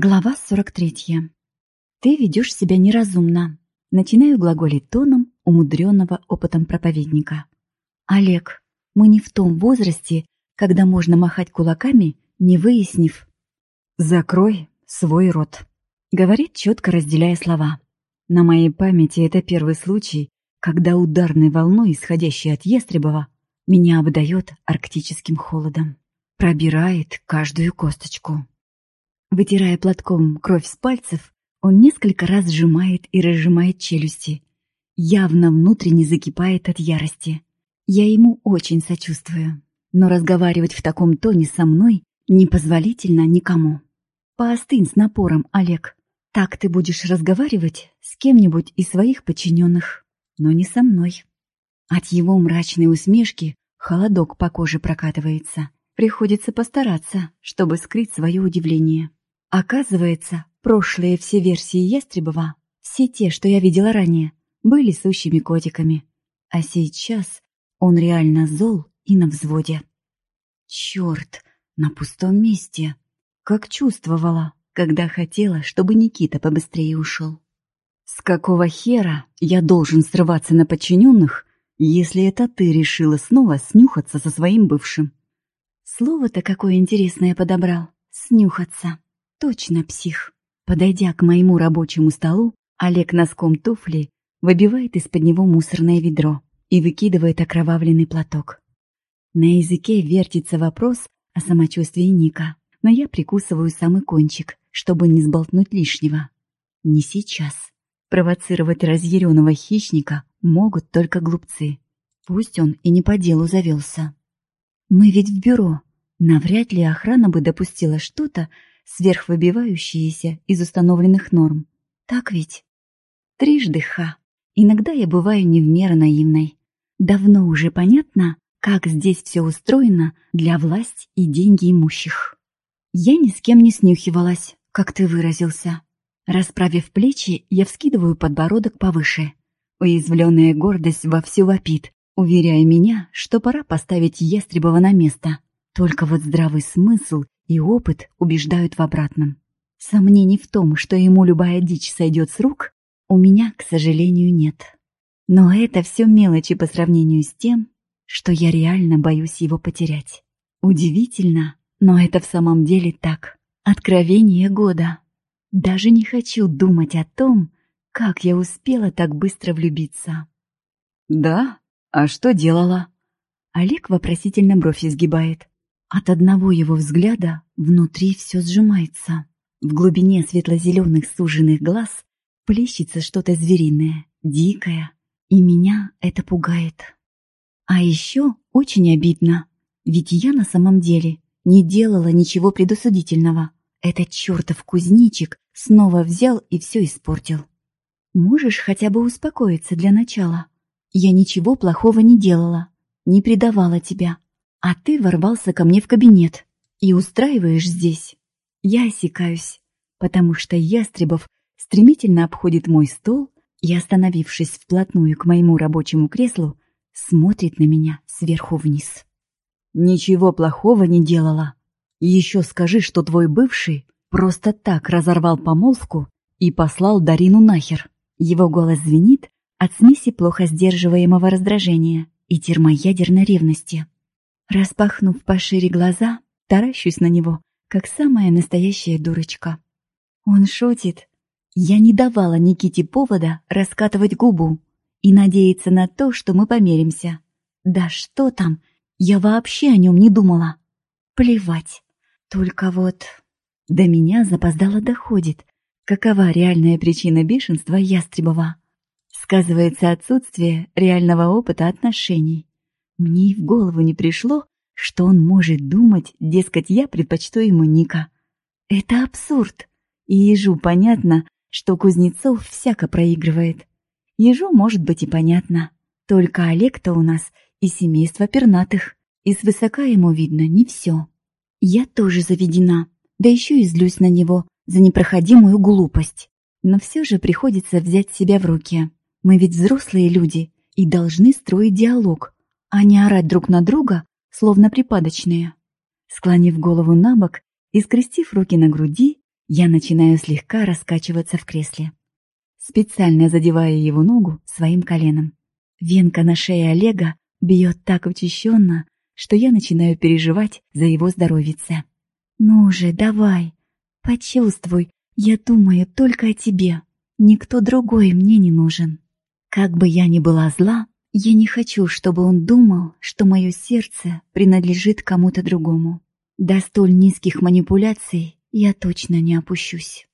Глава 43. Ты ведешь себя неразумно. Начинаю глаголить тоном умудренного опытом проповедника. Олег, мы не в том возрасте, когда можно махать кулаками, не выяснив. Закрой свой рот. Говорит, четко разделяя слова. На моей памяти это первый случай, когда ударной волной, исходящей от Ястребова, меня обдает арктическим холодом. Пробирает каждую косточку. Вытирая платком кровь с пальцев, он несколько раз сжимает и разжимает челюсти. Явно внутренне закипает от ярости. Я ему очень сочувствую. Но разговаривать в таком тоне со мной непозволительно никому. Поостынь с напором, Олег. Так ты будешь разговаривать с кем-нибудь из своих подчиненных, но не со мной. От его мрачной усмешки холодок по коже прокатывается. Приходится постараться, чтобы скрыть свое удивление. Оказывается, прошлые все версии Ястребова, все те, что я видела ранее, были сущими котиками. А сейчас он реально зол и на взводе. Черт, на пустом месте. Как чувствовала, когда хотела, чтобы Никита побыстрее ушел. С какого хера я должен срываться на подчиненных, если это ты решила снова снюхаться со своим бывшим? Слово-то какое интересное подобрал. Снюхаться. Точно псих. Подойдя к моему рабочему столу, Олег носком туфли выбивает из-под него мусорное ведро и выкидывает окровавленный платок. На языке вертится вопрос о самочувствии Ника, но я прикусываю самый кончик, чтобы не сболтнуть лишнего. Не сейчас. Провоцировать разъяренного хищника могут только глупцы. Пусть он и не по делу завелся. Мы ведь в бюро. Навряд ли охрана бы допустила что-то, сверхвыбивающиеся из установленных норм. Так ведь? Трижды ха. Иногда я бываю не в меру наивной. Давно уже понятно, как здесь все устроено для власть и деньги имущих. Я ни с кем не снюхивалась, как ты выразился. Расправив плечи, я вскидываю подбородок повыше. Уязвленная гордость вовсю вопит, уверяя меня, что пора поставить Ястребова на место. Только вот здравый смысл и опыт убеждают в обратном. Сомнений в том, что ему любая дичь сойдет с рук, у меня, к сожалению, нет. Но это все мелочи по сравнению с тем, что я реально боюсь его потерять. Удивительно, но это в самом деле так. Откровение года. Даже не хочу думать о том, как я успела так быстро влюбиться. «Да? А что делала?» Олег вопросительно бровь изгибает. От одного его взгляда внутри все сжимается. В глубине светло-зеленых суженных глаз плещется что-то звериное, дикое, и меня это пугает. А еще очень обидно, ведь я на самом деле не делала ничего предусудительного. Этот чертов кузнечик снова взял и все испортил. Можешь хотя бы успокоиться для начала. Я ничего плохого не делала, не предавала тебя. А ты ворвался ко мне в кабинет и устраиваешь здесь. Я осекаюсь, потому что Ястребов стремительно обходит мой стол и, остановившись вплотную к моему рабочему креслу, смотрит на меня сверху вниз. «Ничего плохого не делала. Еще скажи, что твой бывший просто так разорвал помолвку и послал Дарину нахер». Его голос звенит от смеси плохо сдерживаемого раздражения и термоядерной ревности. Распахнув пошире глаза, таращусь на него, как самая настоящая дурочка. Он шутит. Я не давала Никите повода раскатывать губу и надеяться на то, что мы помиримся. Да что там, я вообще о нем не думала. Плевать. Только вот до меня запоздало доходит, какова реальная причина бешенства Ястребова. Сказывается отсутствие реального опыта отношений. Мне и в голову не пришло, что он может думать, дескать, я предпочту ему Ника. Это абсурд. И ежу понятно, что Кузнецов всяко проигрывает. Ежу может быть и понятно. Только Олег-то у нас и семейство пернатых, и свысока ему видно не все. Я тоже заведена, да еще и злюсь на него за непроходимую глупость. Но все же приходится взять себя в руки. Мы ведь взрослые люди и должны строить диалог, а не орать друг на друга, словно припадочные. Склонив голову на бок и скрестив руки на груди, Я начинаю слегка раскачиваться в кресле, специально задевая его ногу своим коленом. Венка на шее Олега бьет так учащенно, что я начинаю переживать за его здоровице. «Ну же, давай, почувствуй, я думаю только о тебе. Никто другой мне не нужен. Как бы я ни была зла, я не хочу, чтобы он думал, что мое сердце принадлежит кому-то другому. До столь низких манипуляций я точно не опущусь.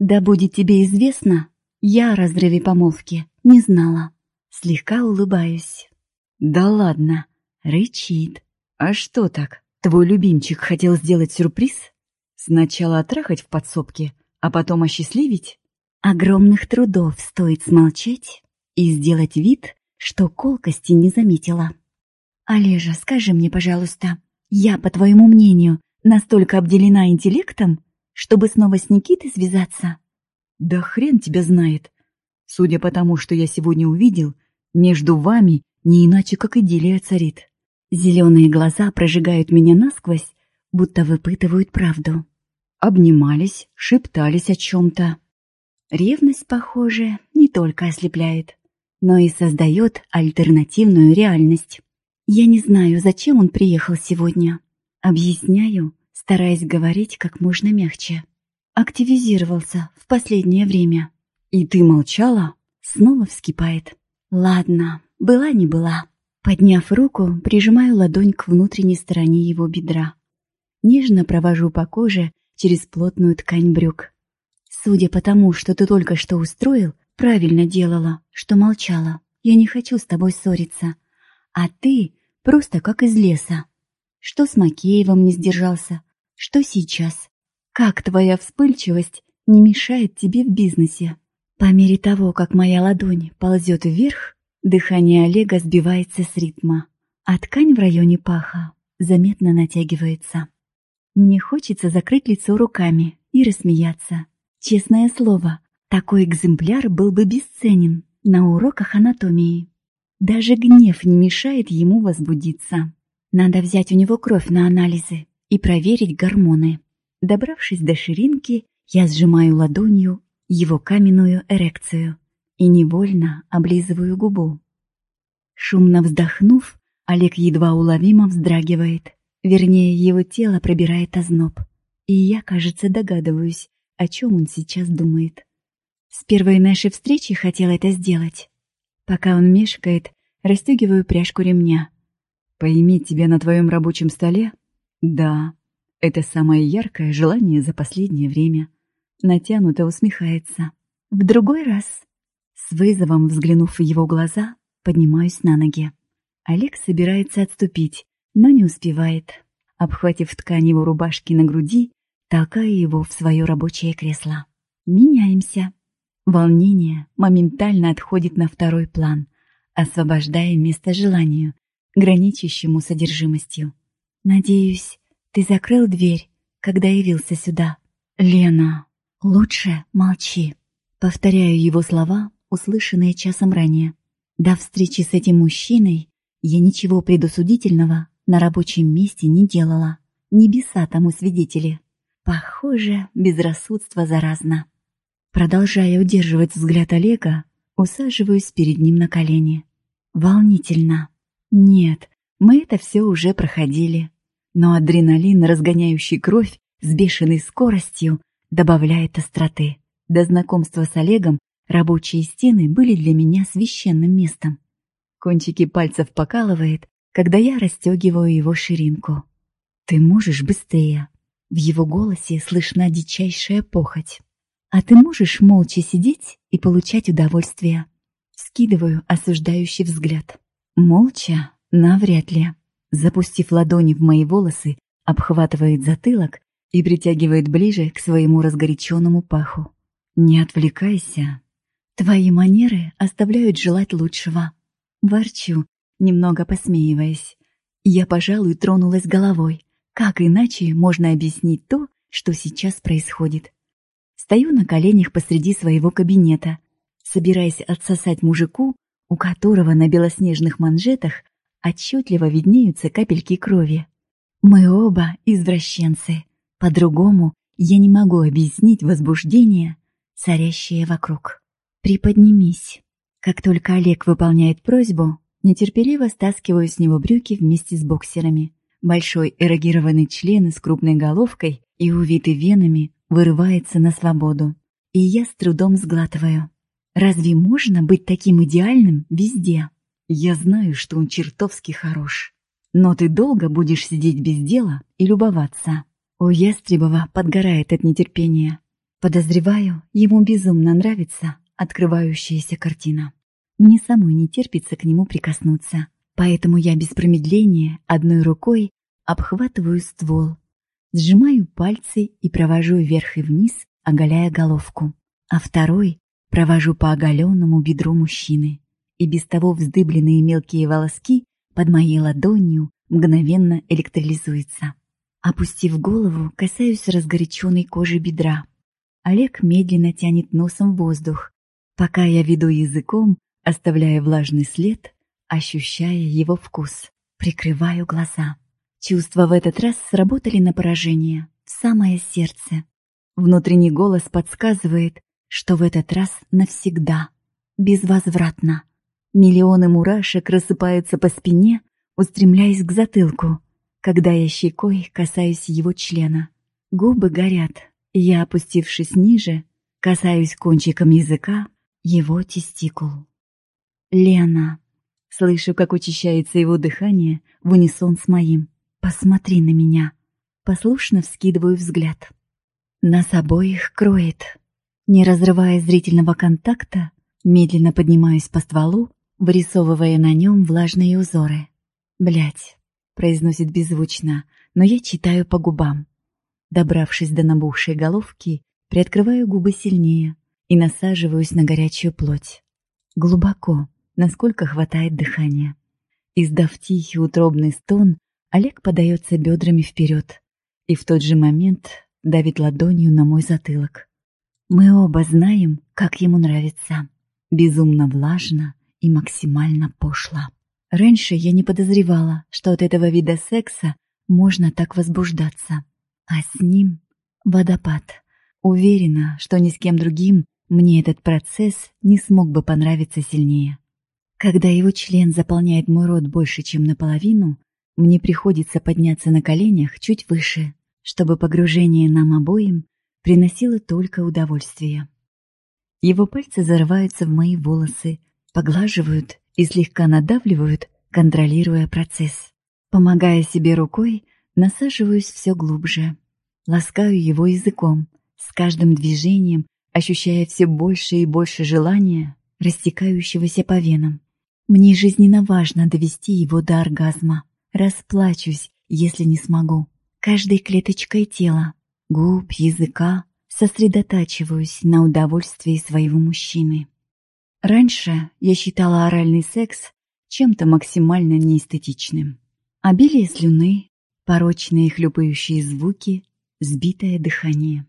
Да будет тебе известно, я о разрыве помолвки не знала. Слегка улыбаюсь. Да ладно, рычит. А что так? Твой любимчик хотел сделать сюрприз? Сначала отрахать в подсобке, а потом осчастливить? Огромных трудов стоит смолчать и сделать вид, что колкости не заметила. «Олежа, скажи мне, пожалуйста, я, по твоему мнению, настолько обделена интеллектом, чтобы снова с Никитой связаться?» «Да хрен тебя знает. Судя по тому, что я сегодня увидел, между вами не иначе, как идиллия царит. Зеленые глаза прожигают меня насквозь, будто выпытывают правду. Обнимались, шептались о чем-то. Ревность, похоже, не только ослепляет но и создает альтернативную реальность. Я не знаю, зачем он приехал сегодня. Объясняю, стараясь говорить как можно мягче. Активизировался в последнее время. И ты молчала? Снова вскипает. Ладно, была не была. Подняв руку, прижимаю ладонь к внутренней стороне его бедра. Нежно провожу по коже через плотную ткань брюк. Судя по тому, что ты только что устроил, Правильно делала, что молчала. Я не хочу с тобой ссориться. А ты просто как из леса. Что с Макеевым не сдержался? Что сейчас? Как твоя вспыльчивость не мешает тебе в бизнесе? По мере того, как моя ладонь ползет вверх, дыхание Олега сбивается с ритма, а ткань в районе паха заметно натягивается. Мне хочется закрыть лицо руками и рассмеяться. Честное слово, такой экземпляр был бы бесценен на уроках анатомии. Даже гнев не мешает ему возбудиться. Надо взять у него кровь на анализы и проверить гормоны. Добравшись до ширинки, я сжимаю ладонью его каменную эрекцию и невольно облизываю губу. Шумно вздохнув, Олег едва уловимо вздрагивает. Вернее, его тело пробирает озноб. И я, кажется, догадываюсь, о чем он сейчас думает. С первой нашей встречи хотел это сделать. Пока он мешкает, расстегиваю пряжку ремня. Поиметь тебя на твоем рабочем столе? Да, это самое яркое желание за последнее время. Натянуто усмехается. В другой раз, с вызовом взглянув в его глаза, поднимаюсь на ноги. Олег собирается отступить, но не успевает. Обхватив ткань его рубашки на груди, толкаю его в свое рабочее кресло. Меняемся. Волнение моментально отходит на второй план, освобождая место желанию, граничащему содержимостью. «Надеюсь, ты закрыл дверь, когда явился сюда?» «Лена, лучше молчи», — повторяю его слова, услышанные часом ранее. До встречи с этим мужчиной я ничего предусудительного на рабочем месте не делала. Небеса тому свидетели. Похоже, безрассудство заразно. Продолжая удерживать взгляд Олега, усаживаюсь перед ним на колени. Волнительно. Нет, мы это все уже проходили. Но адреналин, разгоняющий кровь с бешеной скоростью, добавляет остроты. До знакомства с Олегом рабочие стены были для меня священным местом. Кончики пальцев покалывает, когда я расстегиваю его ширинку. «Ты можешь быстрее?» В его голосе слышна дичайшая похоть. А ты можешь молча сидеть и получать удовольствие? Скидываю осуждающий взгляд. Молча? Навряд ли. Запустив ладони в мои волосы, обхватывает затылок и притягивает ближе к своему разгоряченному паху. Не отвлекайся. Твои манеры оставляют желать лучшего. Ворчу, немного посмеиваясь. Я, пожалуй, тронулась головой. Как иначе можно объяснить то, что сейчас происходит? Стою на коленях посреди своего кабинета, собираясь отсосать мужику, у которого на белоснежных манжетах отчетливо виднеются капельки крови. Мы оба извращенцы. По-другому Я не могу объяснить возбуждение, царящее вокруг. Приподнимись. Как только Олег выполняет просьбу, нетерпеливо стаскиваю с него брюки вместе с боксерами. Большой эрогированный член с крупной головкой и увитый венами вырывается на свободу. И я с трудом сглатываю. Разве можно быть таким идеальным везде? Я знаю, что он чертовски хорош. Но ты долго будешь сидеть без дела и любоваться. У Ястребова подгорает от нетерпения. Подозреваю, ему безумно нравится открывающаяся картина. Мне самой не терпится к нему прикоснуться, поэтому я без промедления одной рукой обхватываю ствол, сжимаю пальцы и провожу вверх и вниз, оголяя головку, а второй провожу по оголенному бедру мужчины. И без того вздыбленные мелкие волоски под моей ладонью мгновенно электролизуются. Опустив голову, касаюсь разгоряченной кожи бедра. Олег медленно тянет носом воздух, пока я веду языком, оставляя влажный след, ощущая его вкус. Прикрываю глаза. Чувства в этот раз сработали на поражение, в самое сердце. Внутренний голос подсказывает, что в этот раз навсегда, безвозвратно. Миллионы мурашек рассыпаются по спине, устремляясь к затылку, когда я щекой касаюсь его члена. Губы горят, я, опустившись ниже, касаюсь кончиком языка его тестикул. «Лена!» Слышу, как учащается его дыхание в унисон с моим. «Посмотри на меня!» Послушно вскидываю взгляд. Нас обоих кроет. Не разрывая зрительного контакта, медленно поднимаюсь по стволу, вырисовывая на нем влажные узоры. Блять, произносит беззвучно, но я читаю по губам. Добравшись до набухшей головки, приоткрываю губы сильнее, и насаживаюсь на горячую плоть. Глубоко, насколько хватает дыхания. Издав тихий утробный стон, Олег подается бедрами вперед и в тот же момент давит ладонью на мой затылок. Мы оба знаем, как ему нравится. Безумно влажно и максимально пошло. Раньше я не подозревала, что от этого вида секса можно так возбуждаться. А с ним водопад. Уверена, что ни с кем другим мне этот процесс не смог бы понравиться сильнее. Когда его член заполняет мой рот больше, чем наполовину, мне приходится подняться на коленях чуть выше, чтобы погружение нам обоим приносило только удовольствие. Его пальцы зарываются в мои волосы, поглаживают и слегка надавливают, контролируя процесс. Помогая себе рукой, насаживаюсь все глубже. Ласкаю его языком, с каждым движением ощущая все больше и больше желания, растекающегося по венам. Мне жизненно важно довести его до оргазма. Расплачусь, если не смогу. Каждой клеточкой тела, губ, языка сосредотачиваюсь на удовольствии своего мужчины. Раньше я считала оральный секс чем-то максимально неэстетичным. Обилие слюны, порочные хлюпающие звуки, сбитое дыхание.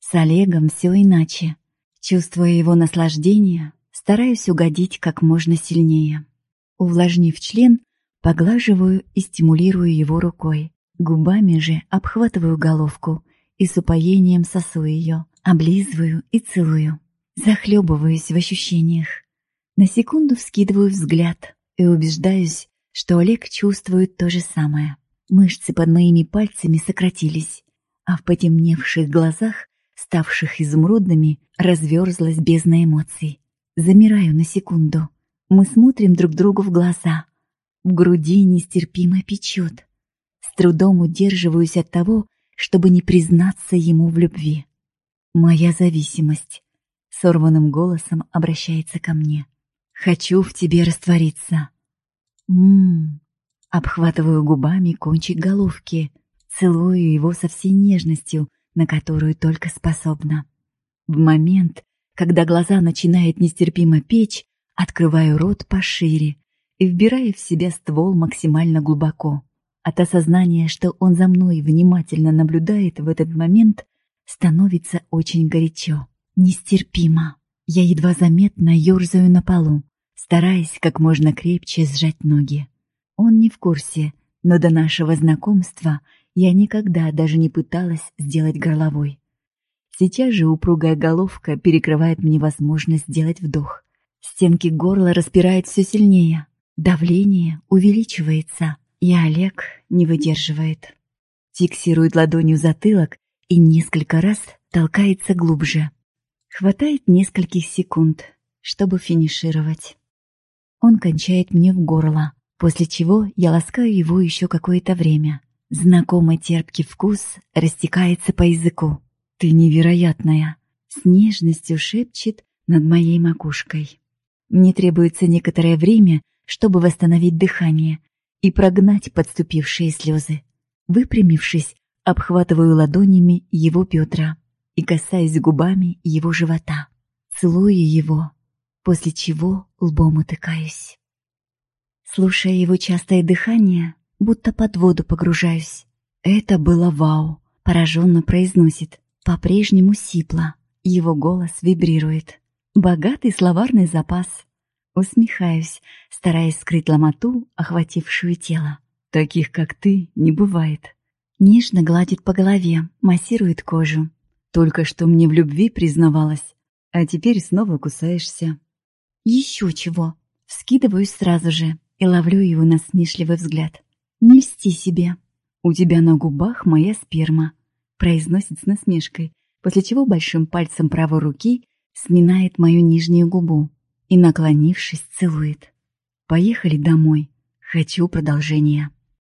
С Олегом все иначе. Чувствуя его наслаждение, стараюсь угодить как можно сильнее. Увлажнив член, поглаживаю и стимулирую его рукой. Губами же обхватываю головку и с упоением сосу ее, облизываю и целую. Захлебываюсь в ощущениях. На секунду вскидываю взгляд и убеждаюсь, что Олег чувствует то же самое. Мышцы под моими пальцами сократились, а в потемневших глазах ставших изумрудными, разверзлась бездна эмоций. Замираю на секунду. Мы смотрим друг другу в глаза. В груди нестерпимо печет. С трудом удерживаюсь от того, чтобы не признаться ему в любви. Моя зависимость. Сорванным голосом обращается ко мне. Хочу в тебе раствориться. Ммм. Обхватываю губами кончик головки, целую его со всей нежностью, на которую только способна. В момент, когда глаза начинают нестерпимо печь, открываю рот пошире и вбираю в себя ствол максимально глубоко. От осознания, что он за мной внимательно наблюдает в этот момент, становится очень горячо. Нестерпимо. Я едва заметно ерзаю на полу, стараясь как можно крепче сжать ноги. Он не в курсе, но до нашего знакомства я никогда даже не пыталась сделать горловой. Сейчас же упругая головка перекрывает мне возможность сделать вдох. Стенки горла распирают все сильнее. Давление увеличивается, и Олег не выдерживает. Фиксирует ладонью затылок и несколько раз толкается глубже. Хватает нескольких секунд, чтобы финишировать. Он кончает мне в горло, после чего я ласкаю его еще какое-то время. Знакомый терпкий вкус растекается по языку. «Ты невероятная!» — с нежностью шепчет над моей макушкой. Мне требуется некоторое время, чтобы восстановить дыхание и прогнать подступившие слезы. Выпрямившись, обхватываю ладонями его бедра и касаюсь губами его живота. Целую его, после чего лбом утыкаюсь. Слушая его частое дыхание, будто под воду погружаюсь. Это было вау, пораженно произносит, по-прежнему сипло. Его голос вибрирует. Богатый словарный запас. Усмехаюсь, стараясь скрыть ломоту, охватившую тело. Таких, как ты, не бывает. Нежно гладит по голове, массирует кожу. Только что мне в любви признавалась, а теперь снова кусаешься. Еще чего. Вскидываюсь сразу же и ловлю его насмешливый взгляд. Не льсти себе. У тебя на губах моя сперма произносит с насмешкой, после чего большим пальцем правой руки сминает мою нижнюю губу и, наклонившись, целует. «Поехали домой. Хочу продолжения».